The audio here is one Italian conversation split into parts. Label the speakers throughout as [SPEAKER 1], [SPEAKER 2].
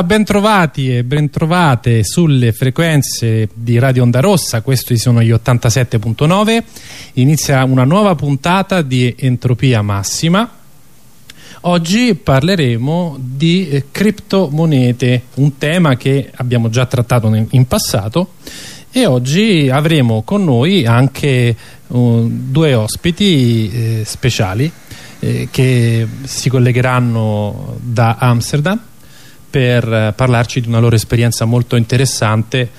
[SPEAKER 1] Allora bentrovati e bentrovate sulle frequenze di Radio Onda Rossa, questi sono gli 87.9, inizia una nuova puntata di Entropia Massima. Oggi parleremo di eh, criptomonete, un tema che abbiamo già trattato in passato. E oggi avremo con noi anche uh, due ospiti eh, speciali eh, che si collegheranno da Amsterdam per eh, parlarci di una loro esperienza molto interessante.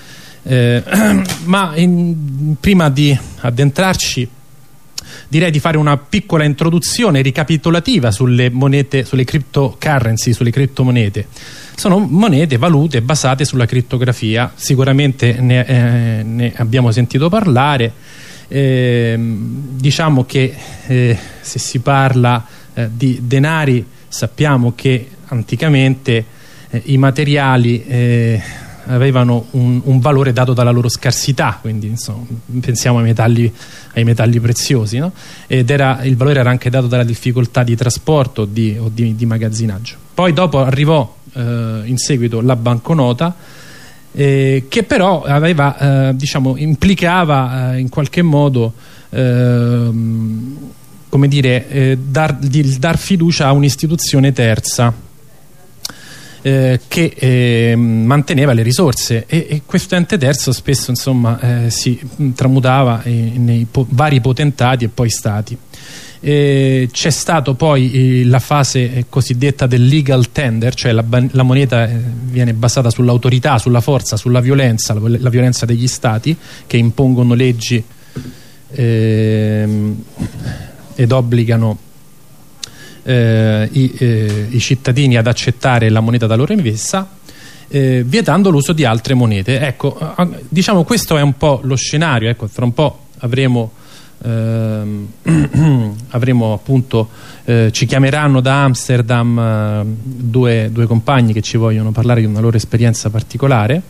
[SPEAKER 1] Eh, ma in, prima di addentrarci direi di fare una piccola introduzione ricapitolativa sulle monete, sulle cryptocurrency, sulle criptomonete. Sono monete, valute basate sulla crittografia sicuramente ne, eh, ne abbiamo sentito parlare. Eh, diciamo che eh, se si parla eh, di denari sappiamo che anticamente eh, i materiali eh, avevano un, un, valore dato dalla loro scarsità quindi insomma, pensiamo ai metalli, ai metalli preziosi no? ed era, il valore era anche dato dalla difficoltà di trasporto di, o di, di magazzinaggio poi dopo arrivò eh, in seguito la banconota eh, che però aveva, eh, diciamo, implicava eh, in qualche modo ehm, come dire, eh, dar, di, dar fiducia a un'istituzione terza eh, che eh, manteneva le risorse e, e, questo ente terzo spesso insomma, eh, si tramutava nei po vari potentati e poi stati. C'è stata poi eh, la fase eh, cosiddetta del legal tender, cioè la, la moneta eh, viene basata sull'autorità, sulla forza, sulla violenza, la, la, violenza degli stati che impongono leggi ehm, ed obbligano eh, i, eh, i, cittadini ad accettare la moneta da loro emessa eh, vietando l'uso di altre monete. Ecco diciamo questo è un po' lo scenario ecco fra un po' avremo ehm, avremo appunto eh, ci chiameranno da Amsterdam eh, due, due compagni che ci vogliono parlare di una loro esperienza particolare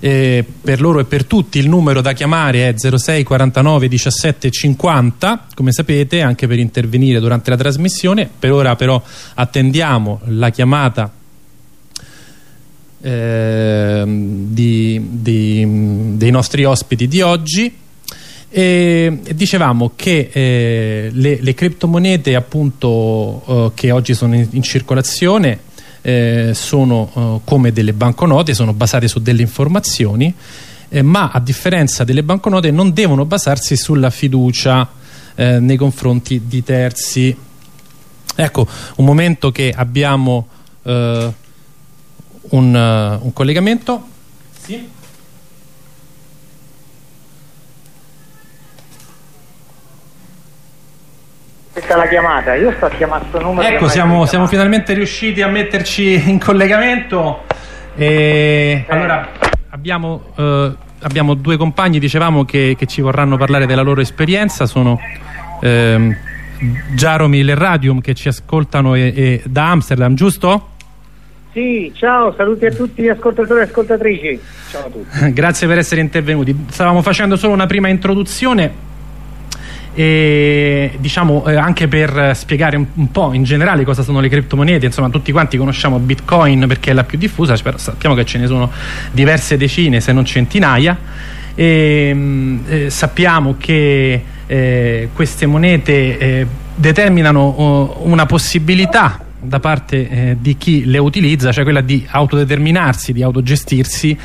[SPEAKER 1] eh, per loro e per tutti il numero da chiamare è 06 49 17 50 come sapete anche per intervenire durante la trasmissione. Per ora però attendiamo la chiamata eh, di, di, dei nostri ospiti di oggi. E dicevamo che eh, le, le, criptomonete appunto eh, che oggi sono in, in circolazione eh, sono eh, come delle banconote, sono basate su delle informazioni, eh, ma a differenza delle banconote non devono basarsi sulla fiducia eh, nei confronti di terzi. Ecco, un momento che abbiamo eh, un, un collegamento. Sì.
[SPEAKER 2] Questa è la chiamata, io sto chiamando questo numero.
[SPEAKER 1] Ecco, siamo, siamo, finalmente riusciti a metterci in collegamento. E eh. Allora, abbiamo, eh, abbiamo, due compagni, dicevamo, che, che, ci vorranno parlare della loro esperienza. Sono eh, Jaromil e Radium che ci ascoltano e, e da Amsterdam, giusto?
[SPEAKER 2] Sì, ciao, saluti a tutti gli ascoltatori e ascoltatrici. Ciao a tutti.
[SPEAKER 1] Grazie per essere intervenuti. Stavamo facendo solo una prima introduzione e diciamo eh, anche per spiegare un, un, po' in generale cosa sono le criptomonete insomma tutti quanti conosciamo bitcoin perché è la più diffusa però sappiamo che ce ne sono diverse decine se non centinaia. E mm, eh, sappiamo che eh, queste monete eh, determinano oh, una possibilità da parte eh, di chi le utilizza, cioè quella di autodeterminarsi, di autogestirsi,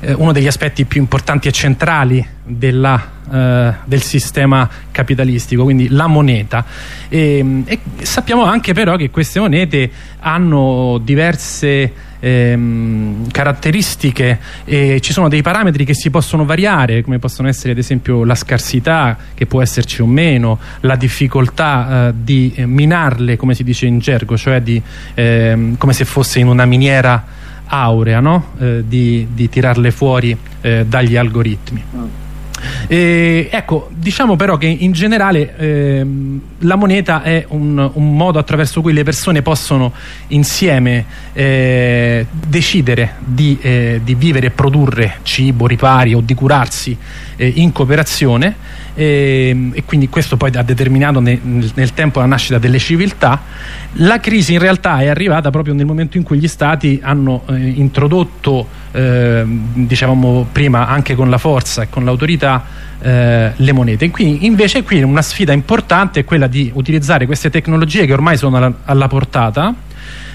[SPEAKER 1] eh, uno degli aspetti più importanti e centrali della, eh, del sistema capitalistico, quindi la moneta. E, e sappiamo anche però che queste monete hanno diverse ehm, caratteristiche e ci sono dei parametri che si possono variare come possono essere ad esempio la scarsità che può esserci o meno la difficoltà eh, di minarle come si dice in gergo cioè di, ehm, come se fosse in una miniera aurea no? eh, di, di, tirarle fuori eh, dagli algoritmi E, ecco, diciamo però che in generale ehm, la moneta è un, un, modo attraverso cui le persone possono insieme eh, decidere di, eh, di, vivere e produrre cibo, ripari o di curarsi eh, in cooperazione e, e, quindi questo poi ha determinato nel, nel, tempo la nascita delle civiltà. La crisi in realtà è arrivata proprio nel momento in cui gli stati hanno eh, introdotto, eh, dicevamo prima, anche con la forza e con l'autorità eh, le monete. Quindi invece qui una sfida importante è quella di utilizzare queste tecnologie che ormai sono alla, alla portata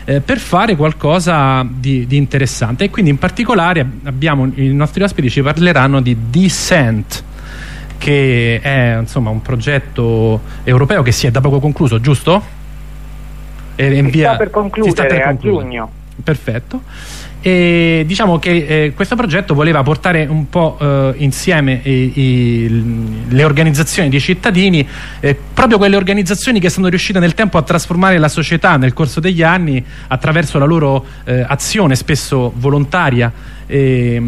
[SPEAKER 1] eh, per fare qualcosa di, di, interessante e quindi in particolare abbiamo i nostri ospiti ci parleranno di Descent che è insomma, un progetto europeo che si è da poco concluso, giusto?
[SPEAKER 2] E si, sta per concludere, si sta per concludere a giugno.
[SPEAKER 1] Perfetto e diciamo che eh, questo progetto voleva portare un po' eh, insieme i, i, le organizzazioni di cittadini eh, proprio quelle organizzazioni che sono riuscite nel tempo a trasformare la società nel corso degli anni attraverso la loro eh, azione spesso volontaria e,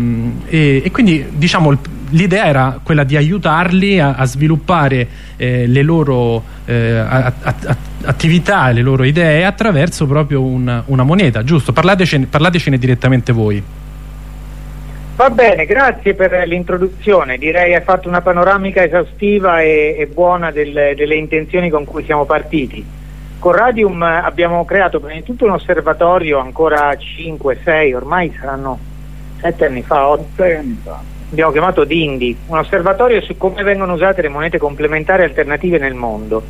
[SPEAKER 1] e, e quindi diciamo l'idea era quella di aiutarli a, a sviluppare eh, le loro eh, a, a, attività, le loro idee attraverso proprio un, una moneta, giusto? Parlatecene, parlatecene direttamente voi.
[SPEAKER 2] Va bene, grazie per l'introduzione, direi hai fatto una panoramica esaustiva e, e buona del, delle intenzioni con cui siamo partiti. Con Radium abbiamo creato prima di tutto un osservatorio ancora 5, 6, ormai saranno 7 anni fa, 8 anni fa. Abbiamo chiamato Dindi, un osservatorio su come vengono usate le monete complementari alternative nel mondo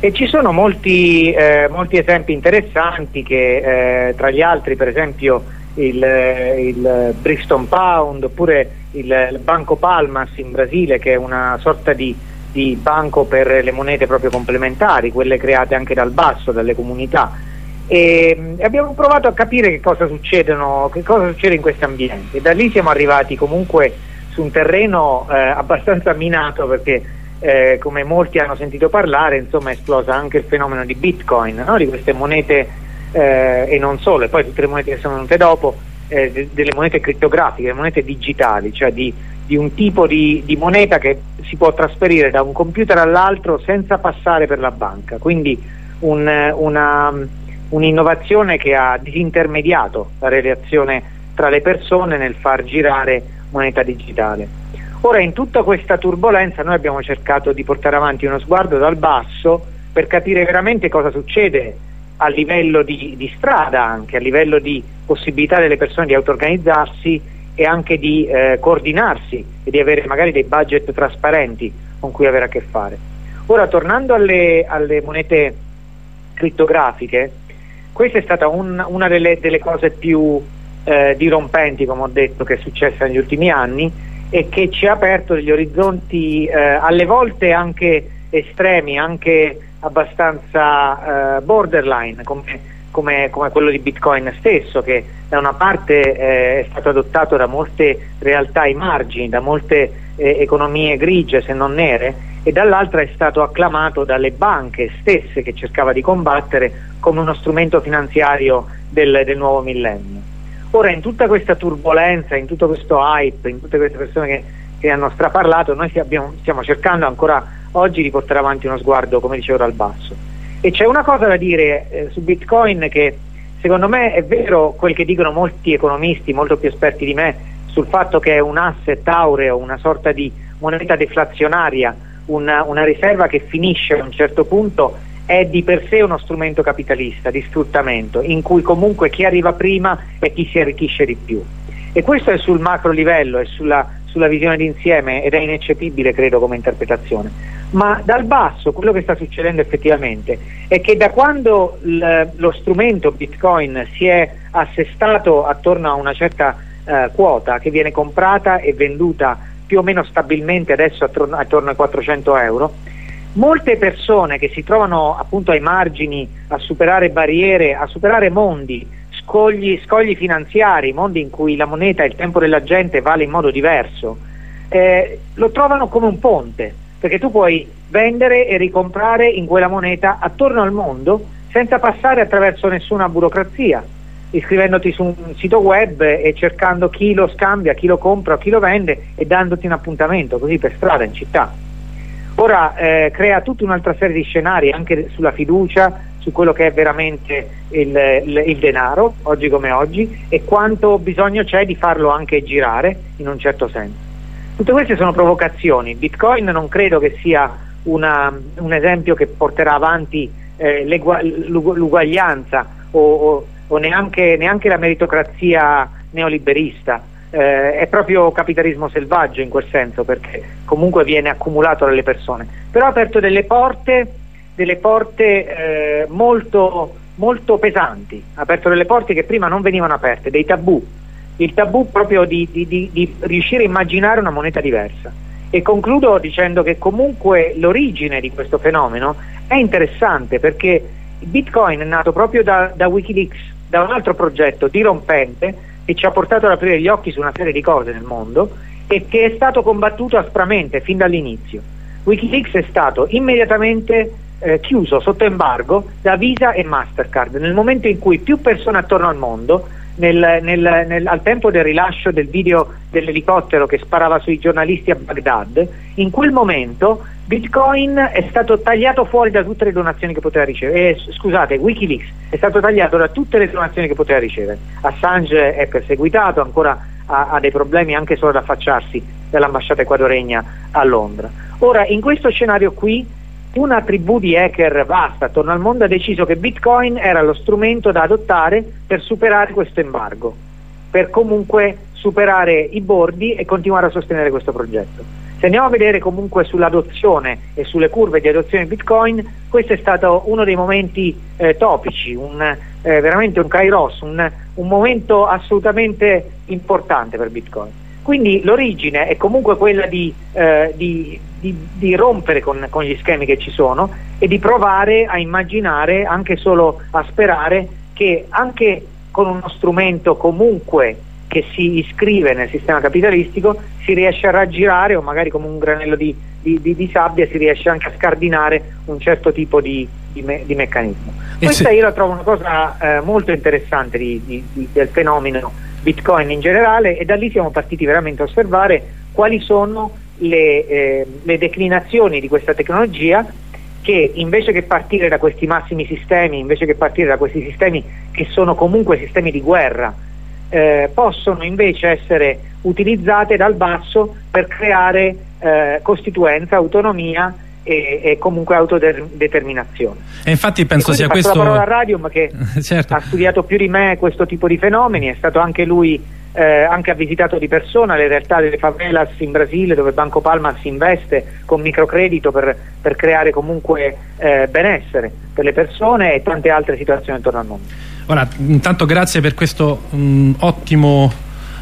[SPEAKER 2] e ci sono molti, eh, molti esempi interessanti che eh, tra gli altri per esempio il, il Brixton Pound oppure il, Banco Palmas in Brasile che è una sorta di, di banco per le monete proprio complementari, quelle create anche dal basso, dalle comunità. E, e abbiamo provato a capire che cosa, che cosa succede in questi ambienti. Da lì siamo arrivati comunque su un terreno eh, abbastanza minato perché eh, come molti hanno sentito parlare, insomma è esplosa anche il fenomeno di Bitcoin, no? di queste monete eh, e non solo, e poi tutte le monete che sono venute dopo, eh, de delle monete criptografiche, monete digitali, cioè di, di un tipo di, di, moneta che si può trasferire da un computer all'altro senza passare per la banca, quindi un'innovazione un che ha disintermediato la relazione tra le persone nel far girare moneta digitale. Ora in tutta questa turbolenza noi abbiamo cercato di portare avanti uno sguardo dal basso per capire veramente cosa succede a livello di, di strada anche, a livello di possibilità delle persone di auto-organizzarsi e anche di eh, coordinarsi e di avere magari dei budget trasparenti con cui avere a che fare. Ora tornando alle, alle monete crittografiche, questa è stata un, una delle, delle, cose più eh, dirompenti, come ho detto, che è successa negli ultimi anni e che ci ha aperto degli orizzonti eh, alle volte anche estremi, anche abbastanza eh, borderline come, come, come, quello di Bitcoin stesso che da una parte eh, è stato adottato da molte realtà ai margini, da molte eh, economie grigie se non nere e dall'altra è stato acclamato dalle banche stesse che cercava di combattere come uno strumento finanziario del, del nuovo millennio. Ora in tutta questa turbolenza, in tutto questo hype, in tutte queste persone che, che hanno straparlato, noi abbiamo, stiamo cercando ancora oggi di portare avanti uno sguardo, come dicevo, dal basso. E c'è una cosa da dire eh, su Bitcoin che secondo me è vero quel che dicono molti economisti, molto più esperti di me, sul fatto che è un asset aureo, una sorta di moneta deflazionaria, una, una riserva che finisce a un certo punto è di per sé uno strumento capitalista di sfruttamento in cui comunque chi arriva prima è chi si arricchisce di più. E questo è sul macro livello è sulla, sulla visione d'insieme ed è ineccepibile credo come interpretazione ma dal basso quello che sta succedendo effettivamente è che da quando lo strumento bitcoin si è assestato attorno a una certa eh, quota che viene comprata e venduta più o meno stabilmente adesso attorno, attorno ai 400 euro molte persone che si trovano appunto ai margini a superare barriere, a superare mondi, scogli, scogli finanziari, mondi in cui la moneta e il tempo della gente vale in modo diverso, eh, lo trovano come un ponte, perché tu puoi vendere e ricomprare in quella moneta attorno al mondo senza passare attraverso nessuna burocrazia. iscrivendoti su un sito web e cercando chi lo scambia, chi lo compra chi lo vende e dandoti un appuntamento così per strada in città. Ora eh, crea tutta un'altra serie di scenari anche sulla fiducia, su quello che è veramente il, il, il, denaro, oggi come oggi, e quanto bisogno c'è di farlo anche girare in un certo senso. Tutte queste sono provocazioni. Bitcoin non credo che sia una, un esempio che porterà avanti eh, l'uguaglianza o, o, o neanche, neanche, la meritocrazia neoliberista. Eh, è proprio capitalismo selvaggio in quel senso perché comunque viene accumulato dalle persone. Però ha aperto delle porte delle porte eh, molto, molto pesanti, ha aperto delle porte che prima non venivano aperte, dei tabù, il tabù proprio di, di, di, di riuscire a immaginare una moneta diversa. E concludo dicendo che comunque l'origine di questo fenomeno è interessante perché Bitcoin è nato proprio da, da Wikileaks, da un altro progetto dirompente che ci ha portato ad aprire gli occhi su una serie di cose nel mondo e che è stato combattuto aspramente fin dall'inizio. Wikileaks è stato immediatamente eh, chiuso sotto embargo da Visa e Mastercard nel momento in cui più persone attorno al mondo nel, nel, nel, al tempo del rilascio del video dell'elicottero che sparava sui giornalisti a Baghdad, in quel momento Bitcoin è stato tagliato fuori da tutte le donazioni che poteva ricevere. Eh, scusate, Wikileaks è stato tagliato da tutte le donazioni che poteva ricevere. Assange è perseguitato, ancora ha, ha dei problemi anche solo ad affacciarsi dall'ambasciata equadoregna a Londra. Ora, in questo scenario qui una tribù di hacker vasta attorno al mondo ha deciso che Bitcoin era lo strumento da adottare per superare questo embargo, per comunque superare i bordi e continuare a sostenere questo progetto. Se andiamo a vedere comunque sull'adozione e sulle curve di adozione di Bitcoin, questo è stato uno dei momenti eh, topici, un, eh, veramente un kairos, un, un momento assolutamente importante per Bitcoin. Quindi l'origine è comunque quella di, eh, di di, di rompere con, con, gli schemi che ci sono e di provare a immaginare, anche solo a sperare, che anche con uno strumento comunque che si iscrive nel sistema capitalistico si riesce a raggirare o magari come un granello di, di, di, sabbia si riesce anche a scardinare un certo tipo di, me, meccanismo. E Questa se... io la trovo una cosa eh, molto interessante del fenomeno Bitcoin in generale e da lì siamo partiti veramente a osservare quali sono le, eh, le declinazioni di questa tecnologia che invece che partire da questi massimi sistemi, invece che partire da questi sistemi che sono comunque sistemi di guerra, eh, possono invece essere utilizzate dal basso per creare eh, costituenza, autonomia e, e, comunque autodeterminazione.
[SPEAKER 1] E infatti penso
[SPEAKER 2] e
[SPEAKER 1] sia questo... la
[SPEAKER 2] parola a Radium che certo. ha studiato più di me questo tipo di fenomeni, è stato anche lui eh, anche ha visitato di persona le realtà delle favelas in Brasile dove Banco Palma si investe con microcredito per, per creare comunque eh, benessere per le persone e tante altre situazioni intorno al mondo.
[SPEAKER 1] Ora, intanto grazie per questo mh, ottimo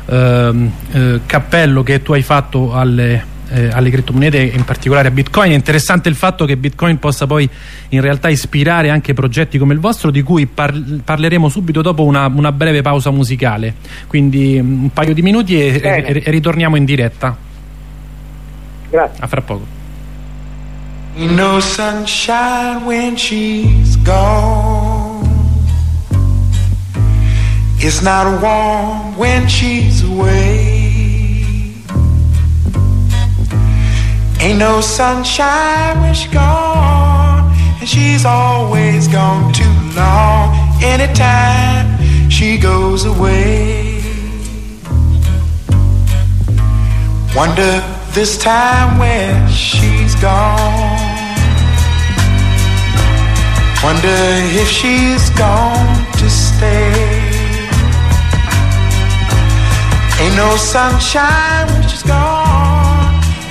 [SPEAKER 1] ehm, eh, cappello che tu hai fatto alle eh, alle criptomonete in particolare a Bitcoin. È interessante il fatto che Bitcoin possa poi in realtà ispirare anche progetti come il vostro di cui par parleremo subito dopo una, una, breve pausa musicale. Quindi mm, un paio di minuti e, e, e ritorniamo in diretta.
[SPEAKER 2] Grazie.
[SPEAKER 1] A fra poco.
[SPEAKER 3] No sunshine when she's gone. It's not warm when she's away. Ain't no sunshine when she's gone, and she's always gone too long. Anytime she goes away, wonder this time when she's gone. Wonder if she's gone to stay. Ain't no sunshine when she's gone.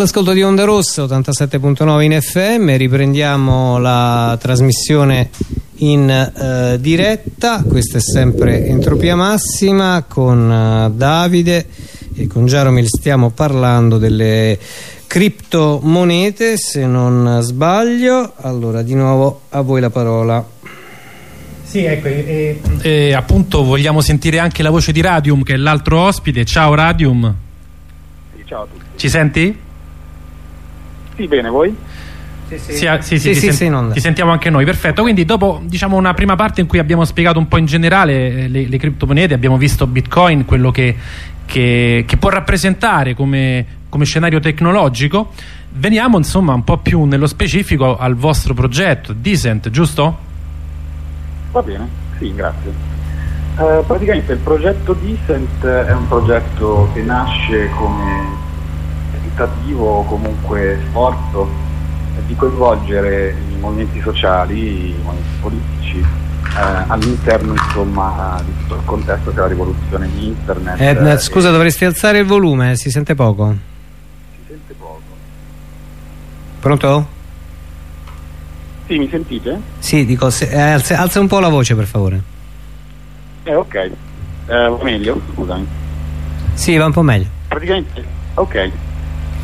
[SPEAKER 4] All'ascolto di Onda Rossa 87.9 in FM riprendiamo la trasmissione in eh, diretta, questa è sempre Entropia Massima con eh, Davide e con Jaromil stiamo parlando delle criptomonete se non sbaglio, allora di nuovo a voi la parola.
[SPEAKER 1] Sì, ecco, e, e appunto vogliamo sentire anche la voce di Radium che è l'altro ospite. Ciao Radium.
[SPEAKER 5] Sì, ciao a tutti.
[SPEAKER 1] Ci senti?
[SPEAKER 5] Sì, bene, voi?
[SPEAKER 1] Sì, sì, sì,
[SPEAKER 4] Sì,
[SPEAKER 1] ti,
[SPEAKER 4] sì,
[SPEAKER 1] sen-
[SPEAKER 4] sì, in onda.
[SPEAKER 1] ti sentiamo anche noi, perfetto. Quindi dopo diciamo una prima parte in cui abbiamo spiegato un po' in generale eh, le, le criptomonete, abbiamo visto Bitcoin, quello che, che- che può rappresentare come, come scenario tecnologico, veniamo insomma un po' più nello specifico al vostro progetto, Decent, giusto?
[SPEAKER 5] Va bene, sì, grazie. Eh, praticamente il progetto Decent è un progetto che nasce come tentativo o comunque sforzo di coinvolgere i movimenti sociali, i movimenti politici eh, all'interno insomma di tutto il contesto che è la rivoluzione di internet.
[SPEAKER 4] Eh,
[SPEAKER 5] eh,
[SPEAKER 4] scusa dovresti alzare il volume, si sente poco.
[SPEAKER 5] Si sente poco.
[SPEAKER 4] Pronto?
[SPEAKER 5] Sì, mi sentite?
[SPEAKER 4] Sì, dico, se- eh, alza, alza un po' la voce per favore.
[SPEAKER 5] Eh, ok. Eh, va meglio? Scusami.
[SPEAKER 4] Sì, va un po' meglio.
[SPEAKER 5] Praticamente, ok.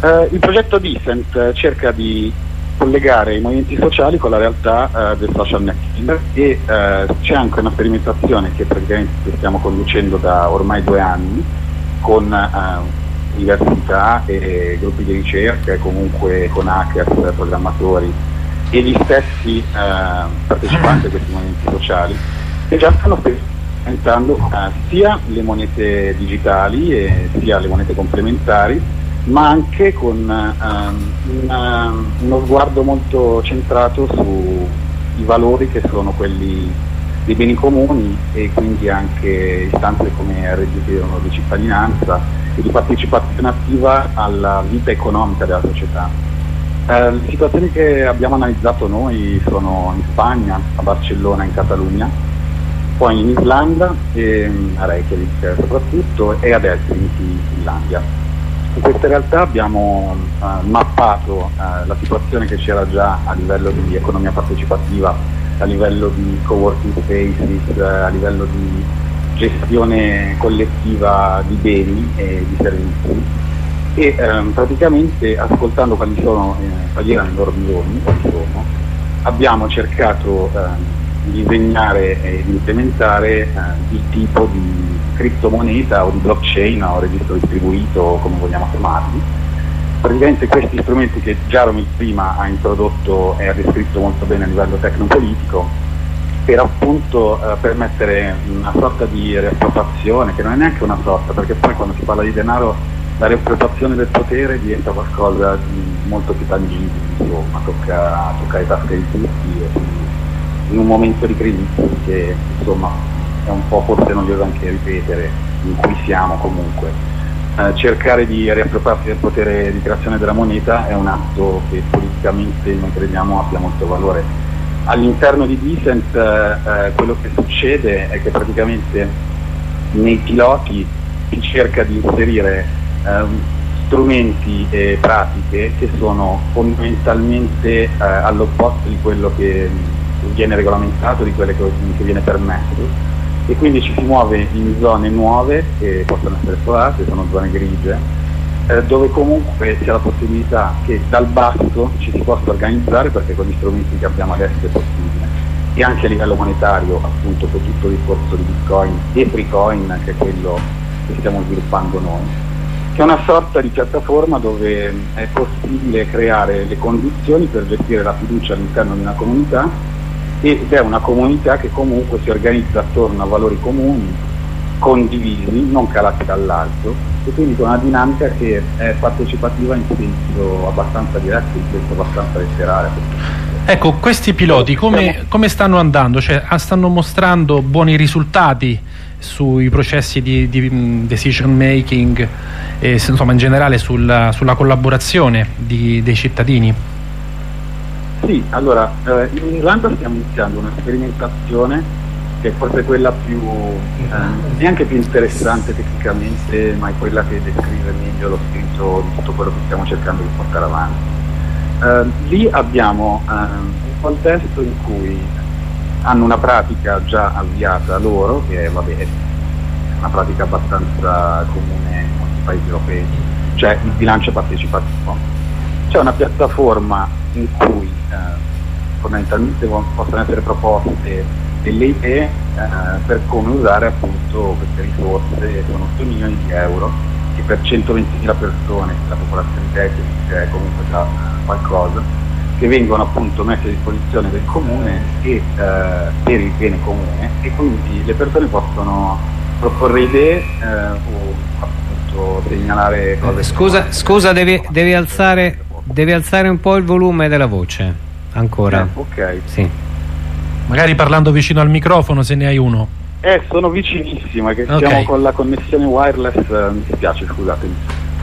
[SPEAKER 5] Eh, il progetto Decent eh, cerca di collegare i movimenti sociali con la realtà eh, del social networking. E eh, c'è anche una sperimentazione che praticamente stiamo conducendo da ormai due anni con eh, università e gruppi di ricerca e comunque con hackers, programmatori e gli stessi eh, partecipanti a questi movimenti sociali che già stanno sperimentando sia le monete digitali sia le monete complementari ma anche con ehm, una- uno sguardo molto centrato sui valori che sono quelli dei beni comuni e quindi anche istanze come reddito di cittadinanza e di partecipazione attiva alla vita economica della società. Eh, le situazioni che abbiamo analizzato noi sono in Spagna, a Barcellona, in Catalogna, poi in Islanda, e, mm, a Reykjavik soprattutto, e ad Helsinki, in Finlandia. In queste realtà abbiamo eh, mappato eh, la situazione che c'era già a livello di economia partecipativa, a livello di co-working spaces, eh, a livello di gestione collettiva di beni e di servizi. E ehm, praticamente ascoltando quali sono eh, quali erano i loro bisogni, sono, abbiamo cercato ehm, di disegnare e di implementare eh, il tipo di criptomoneta o di blockchain o registro distribuito come vogliamo chiamarli. Praticamente questi strumenti che Jaromil prima ha introdotto e ha descritto molto bene a livello tecnopolitico per appunto eh, permettere una sorta di riappropriazione, che non è neanche una sorta, perché poi quando si parla di denaro la riappropriazione del potere diventa qualcosa di molto più tangibile, insomma, tocca, tocca le tasche di tutti e in un momento di crisi che insomma è un po' forse noioso anche ripetere, in cui siamo comunque. Eh, cercare di riappropriarsi del potere di creazione della moneta è un atto che politicamente noi crediamo abbia molto valore. All'interno di Decent eh, eh, quello che succede è che praticamente nei piloti si cerca di inserire ehm, strumenti e pratiche che sono fondamentalmente eh, all'opposto di quello che viene regolamentato, di quello che, che viene permesso e quindi ci si muove in zone nuove che possono essere esplorate, sono zone grigie, eh, dove comunque c'è la possibilità che dal basso ci si possa organizzare perché con gli strumenti che abbiamo adesso è possibile. E anche a livello monetario appunto con tutto il discorso di bitcoin e freecoin che è quello che stiamo sviluppando noi. Che è una sorta di piattaforma dove è possibile creare le condizioni per gestire la fiducia all'interno di una comunità ed è una comunità che comunque si organizza attorno a valori comuni, condivisi, non calati dall'alto e quindi con una dinamica che è partecipativa in senso abbastanza diretto, in senso abbastanza letterale.
[SPEAKER 1] Ecco, questi piloti come, come stanno andando? Cioè, ah, stanno mostrando buoni risultati sui processi di, di decision making e insomma in generale sulla, sulla collaborazione di, dei cittadini?
[SPEAKER 5] Sì, allora eh, in Irlanda stiamo iniziando una sperimentazione che è forse quella più eh, neanche più interessante tecnicamente, ma è quella che descrive meglio lo spirito di tutto quello che stiamo cercando di portare avanti. Eh, lì abbiamo eh, un contesto in cui hanno una pratica già avviata loro, che è, vabbè, è una pratica abbastanza comune in molti paesi europei, cioè il bilancio partecipativo. C'è una piattaforma in cui eh, fondamentalmente possono essere proposte delle idee eh, per come usare appunto queste risorse, sono 8 milioni di euro, che per 120.000 persone, la popolazione tecnica è comunque già qualcosa, che vengono appunto messe a disposizione del comune e eh, per il bene comune e quindi le persone possono proporre idee eh, o appunto segnalare cose.
[SPEAKER 4] Scusa, scusa devi, devi, alzare, devi alzare un po' il volume della voce, ancora.
[SPEAKER 5] Eh, ok.
[SPEAKER 4] Sì.
[SPEAKER 1] Magari parlando vicino al microfono se ne hai uno.
[SPEAKER 5] Eh, sono vicinissimo, è che
[SPEAKER 1] Ok.
[SPEAKER 5] siamo con la connessione wireless, eh, mi spiace, scusatemi.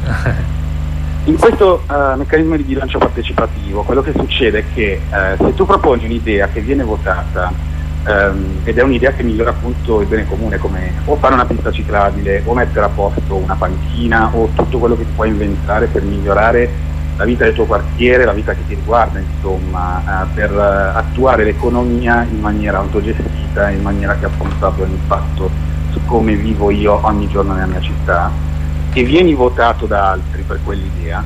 [SPEAKER 5] In questo eh, meccanismo di bilancio partecipativo quello che succede è che eh, se tu proponi un'idea che viene votata ehm, ed è un'idea che migliora appunto il bene comune come o fare una pista ciclabile o mettere a posto una panchina o tutto quello che ti puoi inventare per migliorare la vita del tuo quartiere, la vita che ti riguarda insomma, eh, per eh, attuare l'economia in maniera autogestita, in maniera che abbia un impatto su come vivo io ogni giorno nella mia città e vieni votato da altri per quell'idea,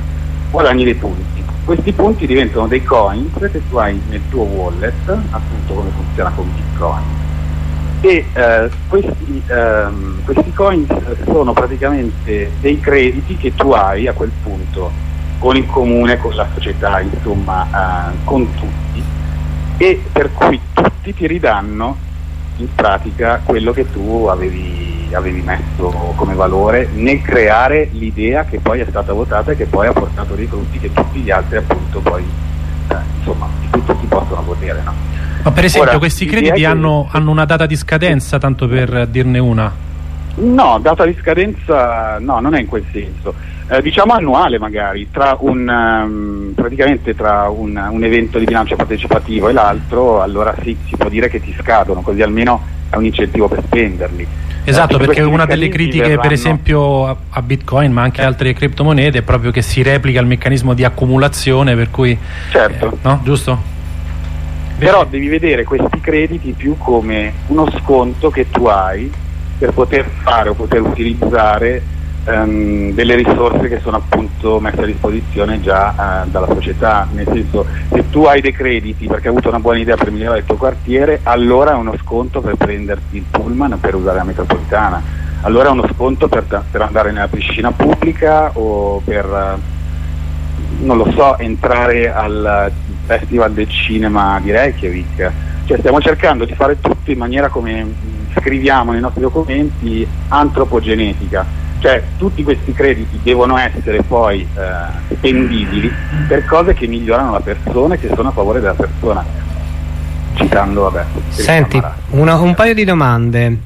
[SPEAKER 5] guadagni dei punti. Questi punti diventano dei coins che tu hai nel tuo wallet, appunto come funziona con Bitcoin. E eh, questi, ehm, questi coins sono praticamente dei crediti che tu hai a quel punto con il comune, con la società, insomma, eh, con tutti, e per cui tutti ti ridanno in pratica quello che tu avevi, avevi messo come valore nel creare l'idea che poi è stata votata e che poi ha portato dei frutti che tutti gli altri appunto poi eh, insomma tutti possono godere no?
[SPEAKER 1] Ma per esempio
[SPEAKER 5] Ora,
[SPEAKER 1] questi crediti
[SPEAKER 5] è che-
[SPEAKER 1] hanno, hanno una data di scadenza, tanto per dirne una?
[SPEAKER 5] No, data di scadenza no, non è in quel senso. Eh, diciamo annuale magari, tra un, ehm, praticamente tra un, un evento di bilancio partecipativo e l'altro, allora sì, si può dire che ti scadono, così almeno è un incentivo per spenderli.
[SPEAKER 1] Esatto,
[SPEAKER 5] Eh,
[SPEAKER 1] perché una delle critiche per
[SPEAKER 5] verranno-
[SPEAKER 1] esempio a, a Bitcoin ma anche altre criptomonete è proprio che si replica il meccanismo di accumulazione per cui...
[SPEAKER 5] Certo.
[SPEAKER 1] eh, no? Giusto?
[SPEAKER 5] Però devi vedere questi crediti più come uno sconto che tu hai per poter fare o poter utilizzare ehm, delle risorse che sono appunto messe a disposizione già eh, dalla società. Nel senso, se tu hai dei crediti perché hai avuto una buona idea per migliorare il tuo quartiere, allora è uno sconto per prenderti il pullman per usare la metropolitana. Allora è uno sconto per, per andare nella piscina pubblica o per non lo so, entrare al Festival del Cinema di Reykjavik. Cioè stiamo cercando di fare tutto in maniera come scriviamo nei nostri documenti antropogenetica. Cioè tutti questi crediti devono essere poi eh, spendibili per cose che migliorano la persona e che sono a favore della persona. Citando, vabbè.
[SPEAKER 4] Senti, una- un paio di domande.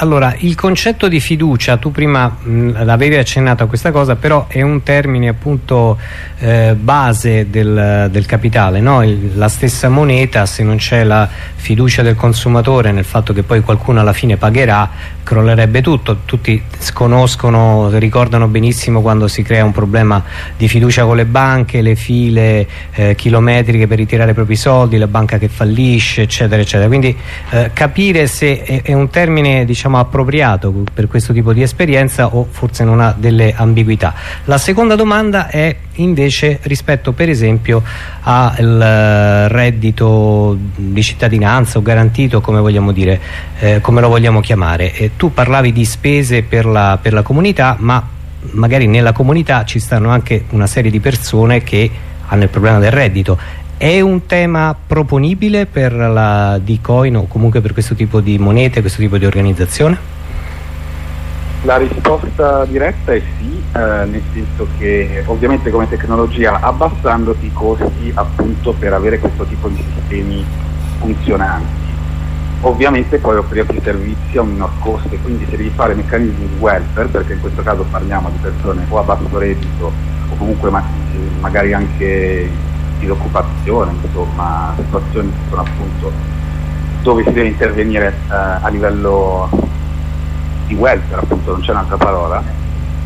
[SPEAKER 4] Allora, il concetto di fiducia, tu prima mh, l'avevi accennato a questa cosa, però è un termine appunto eh, base del, del capitale, no? Il- la stessa moneta, se non c'è la fiducia del consumatore nel fatto che poi qualcuno alla fine pagherà, crollerebbe tutto. Tutti sconoscono, ricordano benissimo quando si crea un problema di fiducia con le banche, le file eh, chilometriche per ritirare i propri soldi, la banca che fallisce, eccetera, eccetera. Quindi eh, capire se è, è un termine diciamo appropriato per questo tipo di esperienza o forse non ha delle ambiguità. La seconda domanda è invece rispetto per esempio al eh, reddito di cittadinanza o garantito come vogliamo dire, eh, come lo vogliamo chiamare. Eh, tu parlavi di spese per la, per la comunità ma magari nella comunità ci stanno anche una serie di persone che hanno il problema del reddito è un tema proponibile per la Dcoin o comunque per questo tipo di monete, questo tipo di organizzazione?
[SPEAKER 5] La risposta diretta è sì, eh, nel senso che ovviamente come tecnologia abbassandoti i costi appunto per avere questo tipo di sistemi funzionanti. Ovviamente poi offrire più servizi a un minor costo e quindi se devi fare meccanismi di welfare, perché in questo caso parliamo di persone o a basso reddito o comunque ma magari anche in disoccupazione, insomma situazioni che sono appunto dove si deve intervenire eh, a livello di welfare, appunto non c'è un'altra parola,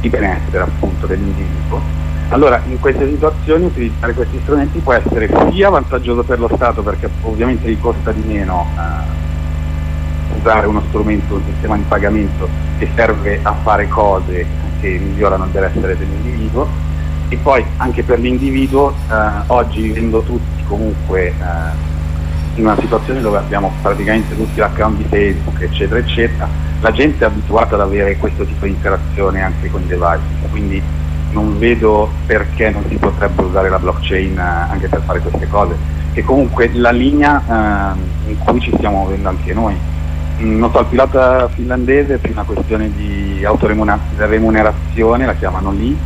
[SPEAKER 5] di benessere appunto dell'individuo. Allora in queste situazioni utilizzare questi strumenti può essere sia vantaggioso per lo Stato perché ovviamente gli costa di meno eh, usare uno strumento, un sistema di pagamento che serve a fare cose che migliorano il benessere dell'individuo e poi anche per l'individuo eh, oggi vivendo tutti comunque eh, in una situazione dove abbiamo praticamente tutti l'account di Facebook eccetera eccetera la gente è abituata ad avere questo tipo di interazione anche con i device, quindi non vedo perché non si potrebbe usare la blockchain eh, anche per fare queste cose, che comunque la linea eh, in cui ci stiamo muovendo anche noi. Mm, non so, il pilota finlandese è più una questione di autoremunerazione, la chiamano lì,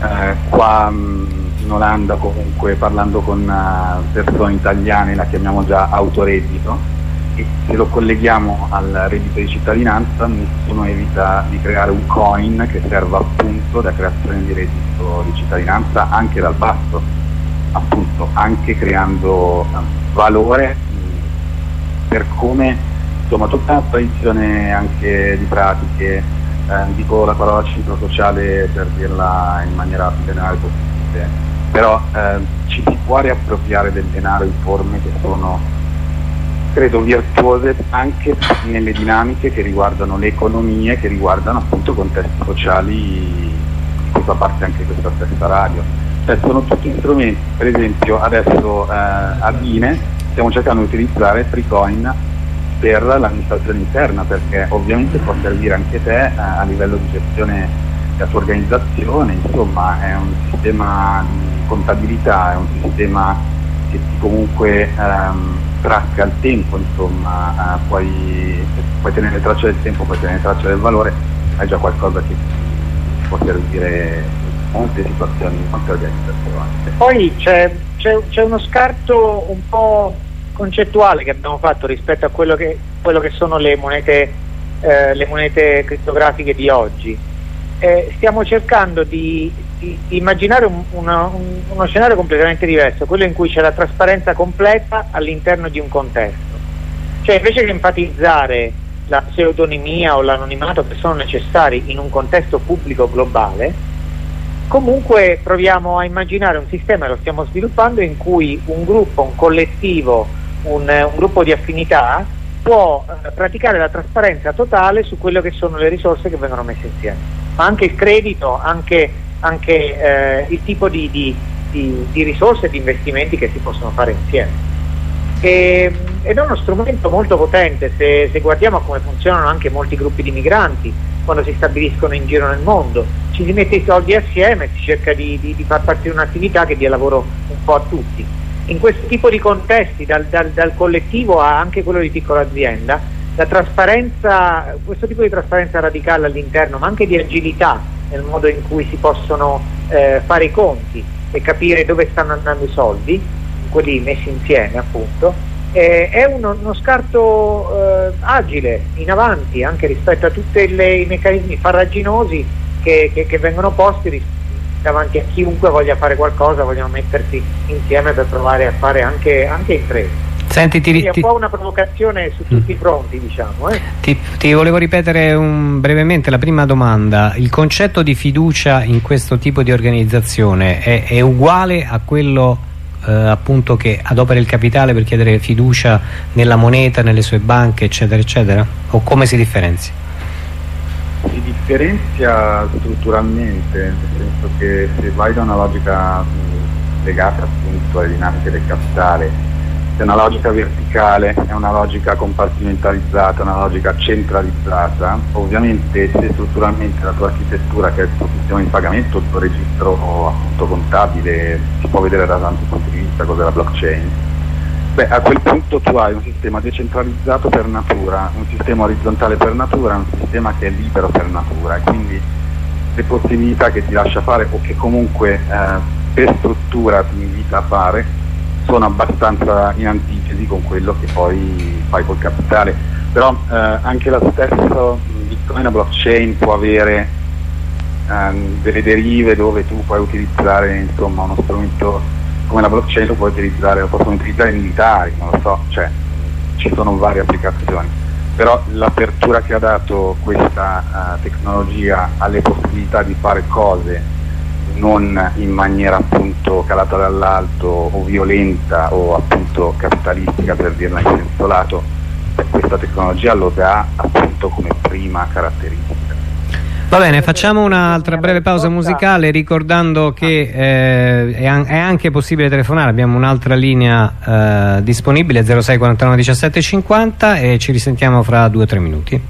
[SPEAKER 5] eh, qua mm, in Olanda comunque parlando con uh, persone italiane la chiamiamo già autoreddito e se lo colleghiamo al reddito di cittadinanza nessuno evita di creare un coin che serva appunto da creazione di reddito di cittadinanza anche dal basso, appunto anche creando eh, valore per come insomma tutta una tradizione anche di pratiche, eh, dico la parola ciclo sociale per dirla in maniera più generale possibile, però eh, ci si può riappropriare del denaro in forme che sono credo virtuose anche nelle dinamiche che riguardano le economie, che riguardano appunto contesti sociali, di cui fa parte anche questa stessa radio. Cioè, sono tutti strumenti, per esempio adesso eh, a Bine stiamo cercando di utilizzare Tricoin per l'amministrazione interna perché ovviamente può servire anche te eh, a livello di gestione della tua organizzazione, insomma è un sistema di contabilità, è un sistema che ti comunque ehm, tracca il tempo, insomma, eh, puoi, puoi, tenere traccia del tempo, puoi tenere traccia del valore, hai già qualcosa che può servire in molte situazioni, in molte organizzazioni.
[SPEAKER 2] Poi c'è, c'è, c'è, uno scarto un po' concettuale che abbiamo fatto rispetto a quello che, quello che sono le monete, eh, le monete criptografiche di oggi. Eh, stiamo cercando di di, immaginare un, una, un, uno scenario completamente diverso, quello in cui c'è la trasparenza completa all'interno di un contesto. Cioè invece che enfatizzare la pseudonimia o l'anonimato che sono necessari in un contesto pubblico globale, comunque proviamo a immaginare un sistema, lo stiamo sviluppando, in cui un gruppo, un collettivo, un, un gruppo di affinità può eh, praticare la trasparenza totale su quelle che sono le risorse che vengono messe insieme, ma anche il credito, anche anche eh, il tipo di, di, di, di risorse e di investimenti che si possono fare insieme. E, ed è uno strumento molto potente se, se, guardiamo a come funzionano anche molti gruppi di migranti quando si stabiliscono in giro nel mondo. Ci si mette i soldi assieme, si cerca di, di, di far partire un'attività che dia lavoro un po' a tutti. In questo tipo di contesti, dal, dal, dal collettivo a anche quello di piccola azienda, questo tipo di trasparenza radicale all'interno, ma anche di agilità nel modo in cui si possono eh, fare i conti e capire dove stanno andando i soldi, quelli messi insieme appunto, eh, è uno, uno scarto eh, agile, in avanti anche rispetto a tutti i meccanismi farraginosi che, che, che vengono posti davanti a chiunque voglia fare qualcosa, vogliono mettersi insieme per provare a fare anche, anche imprese.
[SPEAKER 4] Senti, ti,
[SPEAKER 2] è un po' una provocazione su tutti mm. i fronti, diciamo. Eh.
[SPEAKER 4] Ti, ti, volevo ripetere un, brevemente la prima domanda. Il concetto di fiducia in questo tipo di organizzazione è, è uguale a quello eh, appunto che adopera il capitale per chiedere fiducia nella moneta, nelle sue banche, eccetera, eccetera? O come si differenzia?
[SPEAKER 5] Si differenzia strutturalmente, nel senso che se vai da una logica legata appunto alle dinamiche del capitale è una logica verticale, è una logica compartimentalizzata, una logica centralizzata. Ovviamente se strutturalmente la tua architettura, che è il tuo sistema di pagamento, il tuo registro appunto contabile, si può vedere da tanti punti di vista cos'è la blockchain, beh a quel punto tu hai un sistema decentralizzato per natura, un sistema orizzontale per natura, un sistema che è libero per natura e quindi le possibilità che ti lascia fare o che comunque eh, per struttura ti invita a fare sono abbastanza in antitesi con quello che poi fai col capitale. Però eh, anche la stessa Bitcoin, blockchain può avere ehm, delle derive dove tu puoi utilizzare insomma, uno strumento come la blockchain lo puoi utilizzare, lo possono utilizzare i militari, non lo so, cioè ci sono varie applicazioni. Però l'apertura che ha dato questa uh, tecnologia alle possibilità di fare cose non in maniera appunto calata dall'alto o violenta o appunto capitalistica per dirla in senso lato, questa tecnologia lo dà appunto come prima caratteristica.
[SPEAKER 4] Va bene, facciamo un'altra breve pausa musicale ricordando che eh, è, an è, anche possibile telefonare, abbiamo un'altra linea eh, disponibile 06 49 17 50 e ci risentiamo fra 2-3 minuti.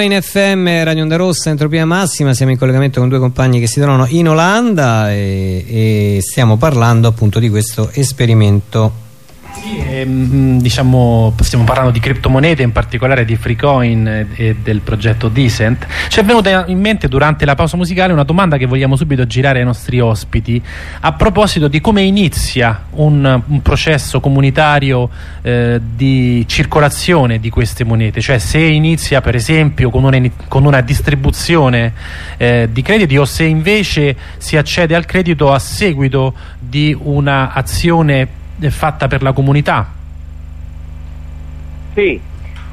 [SPEAKER 4] In FM Radio Onda Rossa, Entropia Massima, siamo in collegamento con due compagni che si trovano in Olanda e, e stiamo parlando appunto di questo esperimento
[SPEAKER 1] ehm, diciamo, stiamo parlando di criptomonete, in particolare di Freecoin e del progetto Decent, ci è venuta in mente durante la pausa musicale una domanda che vogliamo subito girare ai nostri ospiti a proposito di come inizia un, un processo comunitario eh, di circolazione di queste monete, cioè se inizia per esempio con una, con una distribuzione eh, di crediti o se invece si accede al credito a seguito di un'azione fatta per la comunità.
[SPEAKER 2] Sì,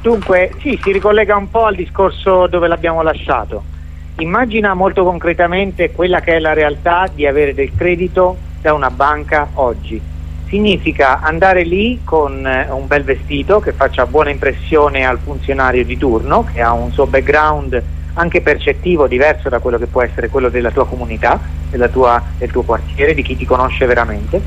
[SPEAKER 2] dunque sì, si ricollega un po' al discorso dove l'abbiamo lasciato. Immagina molto concretamente quella che è la realtà di avere del credito da una banca oggi. significa andare lì con eh, un bel vestito che faccia buona impressione al funzionario di turno, che ha un suo background anche percettivo diverso da quello che può essere quello della tua comunità, della tua, del tuo quartiere, di chi ti conosce veramente,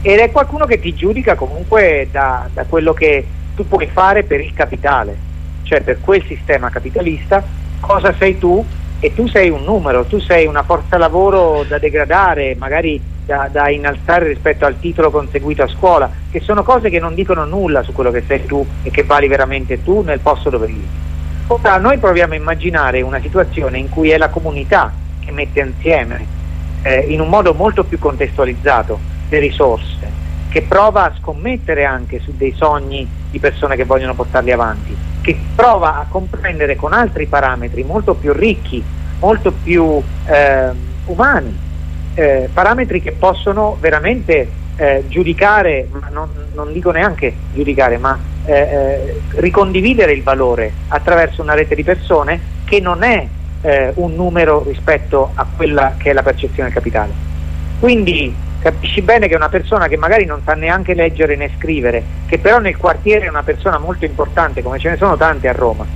[SPEAKER 2] ed è qualcuno che ti giudica comunque da, da quello che tu puoi fare per il capitale, cioè per quel sistema capitalista, cosa sei tu? E tu sei un numero, tu sei una forza lavoro da degradare, magari da, da, innalzare rispetto al titolo conseguito a scuola, che sono cose che non dicono nulla su quello che sei tu e che vali veramente tu nel posto dove vivi. Ora noi proviamo a immaginare una situazione in cui è la comunità che mette insieme eh, in un modo molto più contestualizzato le risorse, che prova a scommettere anche su dei sogni di persone che vogliono portarli avanti, che prova a comprendere con altri parametri molto più ricchi, molto più eh, umani eh, parametri che possono veramente eh, giudicare, non, non, dico neanche giudicare, ma eh, eh, ricondividere il valore attraverso una rete di persone che non è eh, un numero rispetto a quella che è la percezione capitale. Quindi capisci bene che una persona che magari non sa neanche leggere né scrivere, che però nel quartiere è una persona molto importante, come ce ne sono tante a Roma,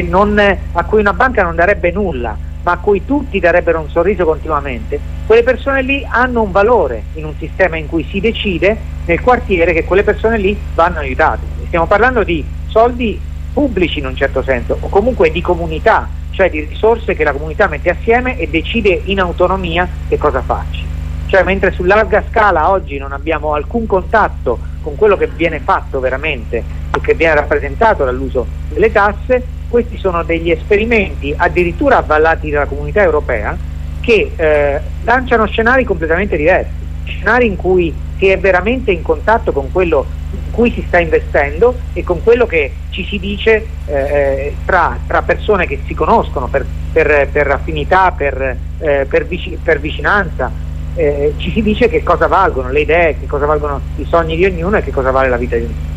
[SPEAKER 2] non, a cui una banca non darebbe nulla, ma a cui tutti darebbero un sorriso continuamente, quelle persone lì hanno un valore in un sistema in cui si decide nel quartiere che quelle persone lì vanno aiutate. Stiamo parlando di soldi pubblici in un certo senso, o comunque di comunità, cioè di risorse che la comunità mette assieme e decide in autonomia che cosa farci. Cioè mentre su larga scala oggi non abbiamo alcun contatto con quello che viene fatto veramente e che viene rappresentato dall'uso delle tasse, questi sono degli esperimenti addirittura avvallati dalla comunità europea che eh, lanciano scenari completamente diversi, scenari in cui si è veramente in contatto con quello in cui si sta investendo e con quello che ci si dice eh, tra, tra, persone che si conoscono per, per, per affinità, per, eh, per vicinanza, eh, ci si dice che cosa valgono le idee, che cosa valgono i sogni di ognuno e che cosa vale la vita di ognuno.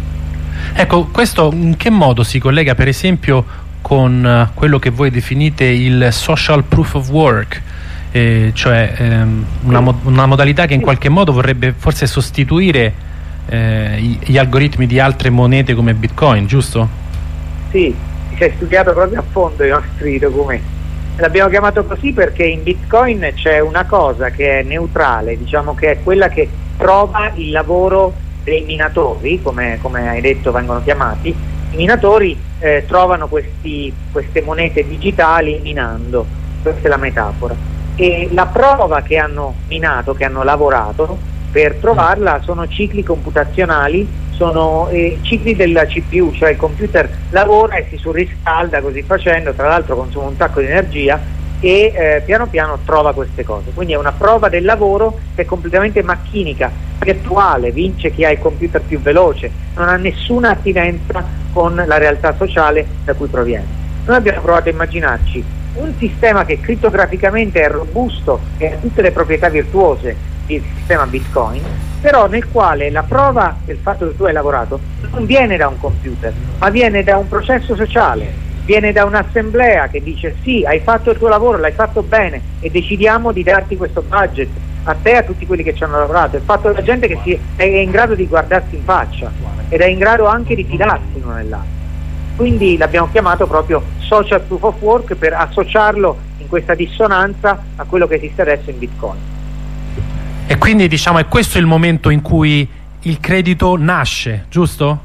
[SPEAKER 1] Ecco, questo in che modo si collega per esempio con eh, quello che voi definite il social proof of work, eh, cioè ehm, una, mo una, modalità che in qualche modo vorrebbe forse sostituire eh, gli algoritmi di altre monete come Bitcoin, giusto?
[SPEAKER 2] Sì, si è studiato proprio a fondo i nostri documenti. L'abbiamo chiamato così perché in Bitcoin c'è una cosa che è neutrale, diciamo che è quella che trova il lavoro dei minatori, come, come hai detto vengono chiamati, i minatori eh, trovano questi, queste monete digitali minando, questa è la metafora. E la prova che hanno minato, che hanno lavorato per trovarla sono cicli computazionali, sono eh, cicli della CPU, cioè il computer lavora e si surriscalda così facendo, tra l'altro consuma un sacco di energia e eh, piano piano trova queste cose. Quindi è una prova del lavoro che è completamente macchinica, virtuale, vince chi ha il computer più veloce, non ha nessuna attinenza con la realtà sociale da cui proviene. Noi abbiamo provato a immaginarci un sistema che crittograficamente è robusto e ha tutte le proprietà virtuose del sistema Bitcoin, però nel quale la prova del fatto che tu hai lavorato non viene da un computer, ma viene da un processo sociale, viene da un'assemblea che dice sì, hai fatto il tuo lavoro, l'hai fatto bene e decidiamo di darti questo budget a te e a tutti quelli che ci hanno lavorato, il fatto della gente che si, è in grado di guardarsi in faccia ed è in grado anche di fidarsi l'uno nell'altro. Quindi l'abbiamo chiamato proprio social proof of work per associarlo in questa dissonanza a quello che esiste adesso in Bitcoin.
[SPEAKER 1] E quindi diciamo è questo il momento in cui il credito nasce, giusto?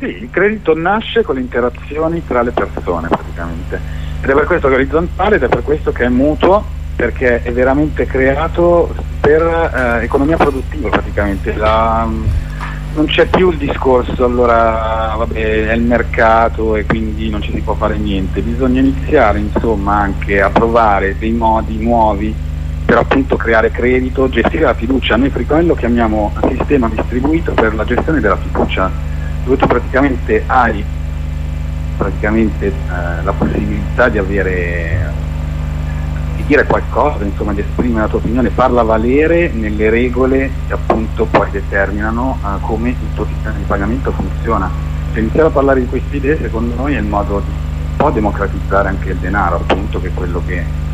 [SPEAKER 5] Sì, il credito nasce con le interazioni tra le persone praticamente ed è per questo che è orizzontale ed è per questo che è mutuo perché è veramente creato per eh, economia produttiva praticamente. La, non c'è più il discorso allora vabbè è il mercato e quindi non ci si può fare niente, bisogna iniziare insomma anche a provare dei modi nuovi per appunto creare credito, gestire la fiducia. Noi Freecoin lo chiamiamo sistema distribuito per la gestione della fiducia dove tu praticamente hai praticamente, eh, la possibilità di avere di dire qualcosa, insomma di esprimere la tua opinione, farla valere nelle regole che appunto poi determinano eh, come il tuo sistema di pagamento funziona. Se iniziare a parlare di queste idee secondo noi è il modo di un po' democratizzare anche il denaro, appunto che è quello che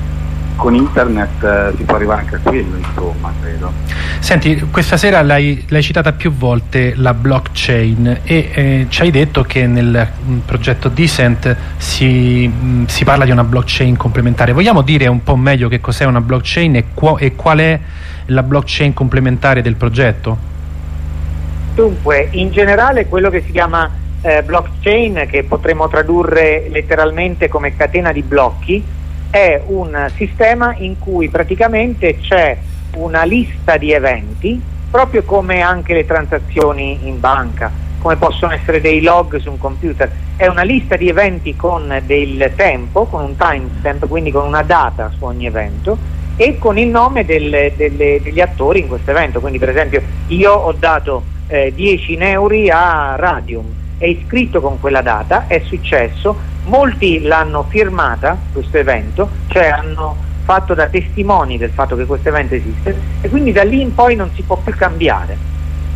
[SPEAKER 5] con internet eh, si può arrivare anche a quello, insomma, credo.
[SPEAKER 1] Senti, questa sera l'hai, l'hai citata più volte la blockchain e eh, ci hai detto che nel mh, progetto Decent si, mh, si parla di una blockchain complementare. Vogliamo dire un po' meglio che cos'è una blockchain e, e qual è la blockchain complementare del progetto?
[SPEAKER 2] Dunque, in generale quello che si chiama eh, blockchain, che potremmo tradurre letteralmente come catena di blocchi, è un sistema in cui praticamente c'è una lista di eventi, proprio come anche le transazioni in banca, come possono essere dei log su un computer. È una lista di eventi con del tempo, con un timestamp, quindi con una data su ogni evento e con il nome del- delle- degli attori in questo evento. Quindi per esempio io ho dato eh, 10 euro a Radium, è iscritto con quella data, è successo, molti l'hanno firmata questo evento, cioè hanno fatto da testimoni del fatto che questo evento esiste e quindi da lì in poi non si può più cambiare.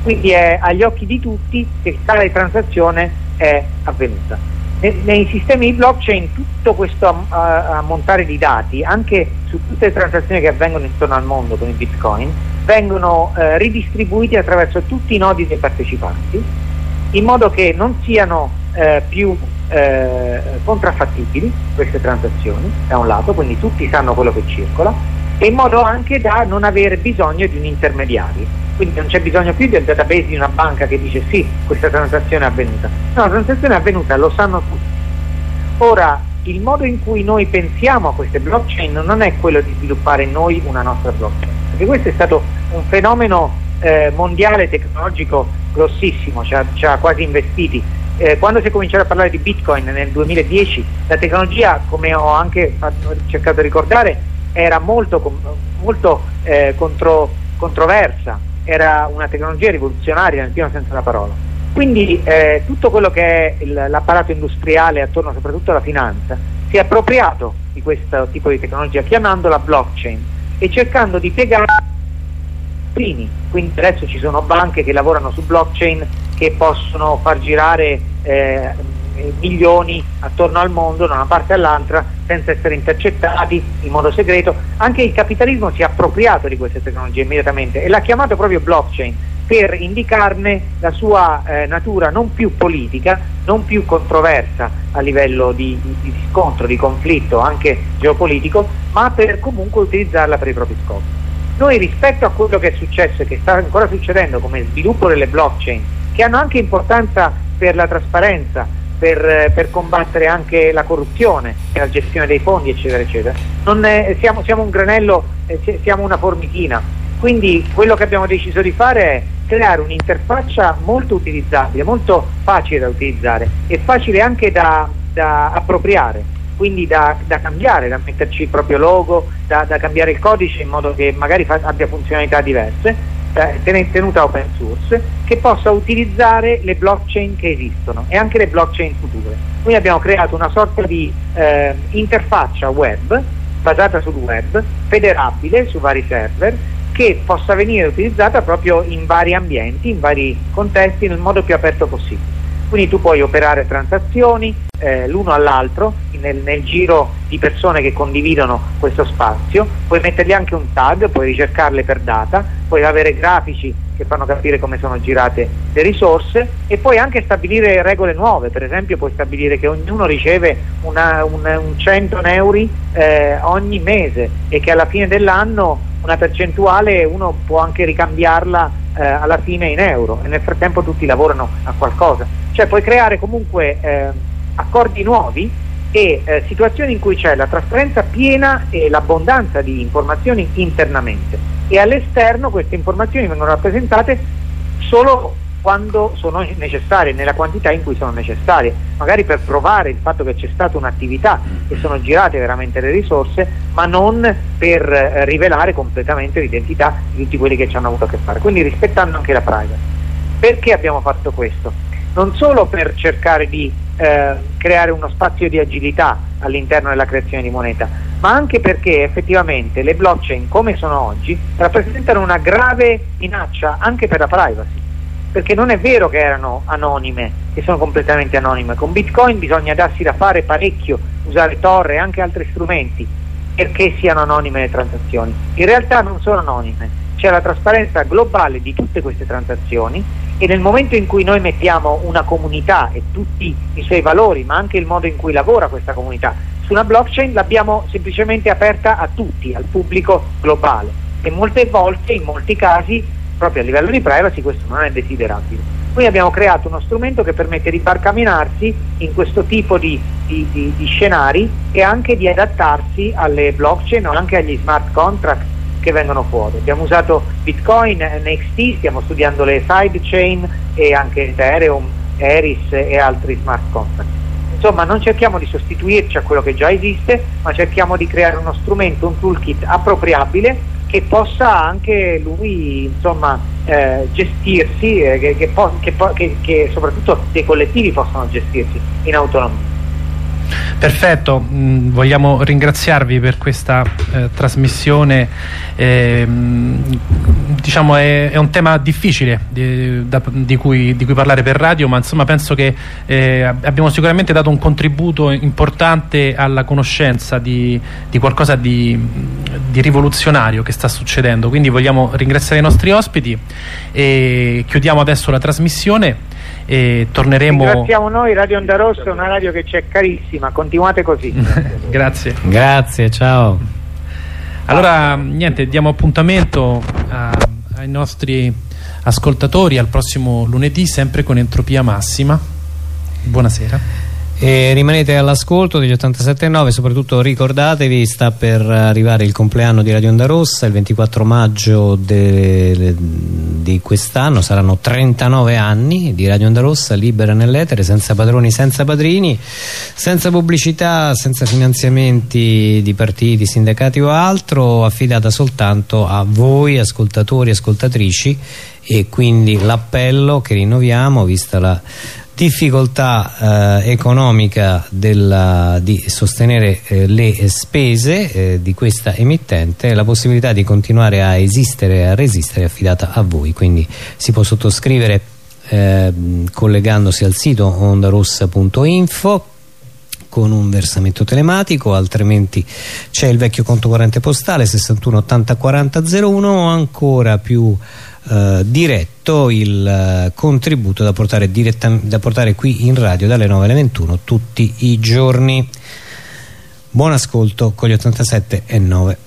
[SPEAKER 2] Quindi è agli occhi di tutti che tale transazione è avvenuta. Ne- Nei sistemi di blockchain tutto questo ammontare di dati, anche su tutte le transazioni che avvengono intorno al mondo con i bitcoin, vengono eh, ridistribuiti attraverso tutti i nodi dei partecipanti in modo che non siano eh, più eh, contraffattibili queste transazioni da un lato, quindi tutti sanno quello che circola e in modo anche da non avere bisogno di un intermediario. Quindi non c'è bisogno più del database di una banca che dice sì, questa transazione è avvenuta. No, la transazione è avvenuta, lo sanno tutti. Ora, il modo in cui noi pensiamo a queste blockchain non è quello di sviluppare noi una nostra blockchain, perché questo è stato un fenomeno eh, mondiale tecnologico grossissimo, ci ha, ci ha quasi investiti. Eh, quando si è cominciato a parlare di Bitcoin nel 2010, la tecnologia, come ho anche fatto- cercato di ricordare, era molto, molto eh, contro- controversa, era una tecnologia rivoluzionaria nel pieno senso della parola. Quindi eh, tutto quello che è il- l'apparato industriale attorno soprattutto alla finanza si è appropriato di questo tipo di tecnologia chiamandola blockchain e cercando di piegare primi. Quindi adesso ci sono banche che lavorano su blockchain che possono far girare eh, milioni attorno al mondo da una parte all'altra senza essere intercettati in modo segreto. Anche il capitalismo si è appropriato di queste tecnologie immediatamente e l'ha chiamato proprio blockchain per indicarne la sua eh, natura non più politica, non più controversa a livello di, di- di scontro, di conflitto anche geopolitico, ma per comunque utilizzarla per i propri scopi. Noi rispetto a quello che è successo e che sta ancora succedendo come sviluppo delle blockchain, che hanno anche importanza per la trasparenza, per, eh, per combattere anche la corruzione la gestione dei fondi, eccetera, eccetera, è- siamo, siamo un granello, eh, si- siamo una formichina. Quindi quello che abbiamo deciso di fare è creare un'interfaccia molto utilizzabile, molto facile da utilizzare e facile anche da, da appropriare, quindi da, da cambiare, da metterci il proprio logo, da, da cambiare il codice in modo che magari fa- abbia funzionalità diverse, eh, ten- tenuta open source, che possa utilizzare le blockchain che esistono e anche le blockchain future. Noi abbiamo creato una sorta di eh, interfaccia web basata sul web, federabile su vari server, che possa venire utilizzata proprio in vari ambienti, in vari contesti, nel modo più aperto possibile. Quindi tu puoi operare transazioni eh, l'uno all'altro nel, nel giro di persone che condividono questo spazio, puoi mettergli anche un tag, puoi ricercarle per data, puoi avere grafici che fanno capire come sono girate le risorse e puoi anche stabilire regole nuove, per esempio puoi stabilire che ognuno riceve una- un, un 100 euro eh, ogni mese e che alla fine dell'anno una percentuale uno può anche ricambiarla eh, alla fine in euro e nel frattempo tutti lavorano a qualcosa. Cioè puoi creare comunque eh, accordi nuovi e eh, situazioni in cui c'è la trasparenza piena e l'abbondanza di informazioni internamente e all'esterno queste informazioni vengono rappresentate solo quando sono necessarie, nella quantità in cui sono necessarie, magari per provare il fatto che c'è stata un'attività e sono girate veramente le risorse, ma non per eh, rivelare completamente l'identità di tutti quelli che ci hanno avuto a che fare, quindi rispettando anche la privacy. Perché abbiamo fatto questo? Non solo per cercare di eh, creare uno spazio di agilità all'interno della creazione di moneta, ma anche perché effettivamente le blockchain come sono oggi rappresentano una grave minaccia anche per la privacy perché non è vero che erano anonime, che sono completamente anonime. Con Bitcoin bisogna darsi da fare parecchio, usare Tor e anche altri strumenti perché siano anonime le transazioni. In realtà non sono anonime, c'è la trasparenza globale di tutte queste transazioni e nel momento in cui noi mettiamo una comunità e tutti i suoi valori, ma anche il modo in cui lavora questa comunità su una blockchain, l'abbiamo semplicemente aperta a tutti, al pubblico globale e molte volte, in molti casi, proprio a livello di privacy questo non è desiderabile. Noi abbiamo creato uno strumento che permette di barcamenarsi in questo tipo di, di, di, di scenari e anche di adattarsi alle blockchain o anche agli smart contract che vengono fuori. Abbiamo usato Bitcoin, NXT, stiamo studiando le sidechain e anche Ethereum, Eris e altri smart contract. Insomma, non cerchiamo di sostituirci a quello che già esiste, ma cerchiamo di creare uno strumento, un toolkit appropriabile che possa anche lui insomma, eh, gestirsi, eh, che, che, che, che soprattutto dei collettivi possano gestirsi in autonomia.
[SPEAKER 1] Perfetto, mm, vogliamo ringraziarvi per questa eh, trasmissione, eh, diciamo è, è, un tema difficile di, da, di, cui, di, cui, parlare per radio, ma insomma penso che eh, abbiamo sicuramente dato un contributo importante alla conoscenza di, di qualcosa di, rivoluzionario che sta succedendo, quindi vogliamo ringraziare i nostri ospiti e chiudiamo adesso la trasmissione e torneremo
[SPEAKER 2] ringraziamo noi Radio Onda Rossa una radio che ci è carissima continuate così.
[SPEAKER 1] Grazie.
[SPEAKER 4] Grazie ciao.
[SPEAKER 1] Allora niente diamo appuntamento a, ai nostri ascoltatori al prossimo lunedì sempre con entropia massima. Buonasera
[SPEAKER 4] e rimanete all'ascolto degli 87.9 soprattutto ricordatevi sta per arrivare il compleanno di Radio Onda Rossa il 24 maggio di quest'anno saranno 39 anni di Radio Onda Rossa libera nell'etere senza padroni senza padrini senza pubblicità senza finanziamenti di partiti sindacati o altro affidata soltanto a voi ascoltatori e ascoltatrici e quindi l'appello che rinnoviamo vista la difficoltà eh, economica della, di sostenere eh, le spese eh, di questa emittente la possibilità di continuare a esistere e a resistere è affidata a voi. Quindi si può sottoscrivere ehm, collegandosi al sito ondarossa.info con un versamento telematico altrimenti c'è il vecchio conto corrente postale 61 80 40 01 o ancora più eh, diretto il eh, contributo da portare, da portare qui in radio dalle 9 alle 21 tutti i giorni. Buon ascolto con gli 87 e 9.